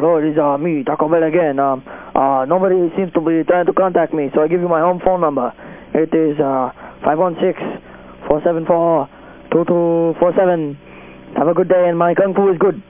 Hello, it is uh, me, Taco Bell again.、Um, uh, nobody seems to be trying to contact me, so I give you my home phone number. It is uh, 516-474-2247. Have a good day, and my Kung Fu is good.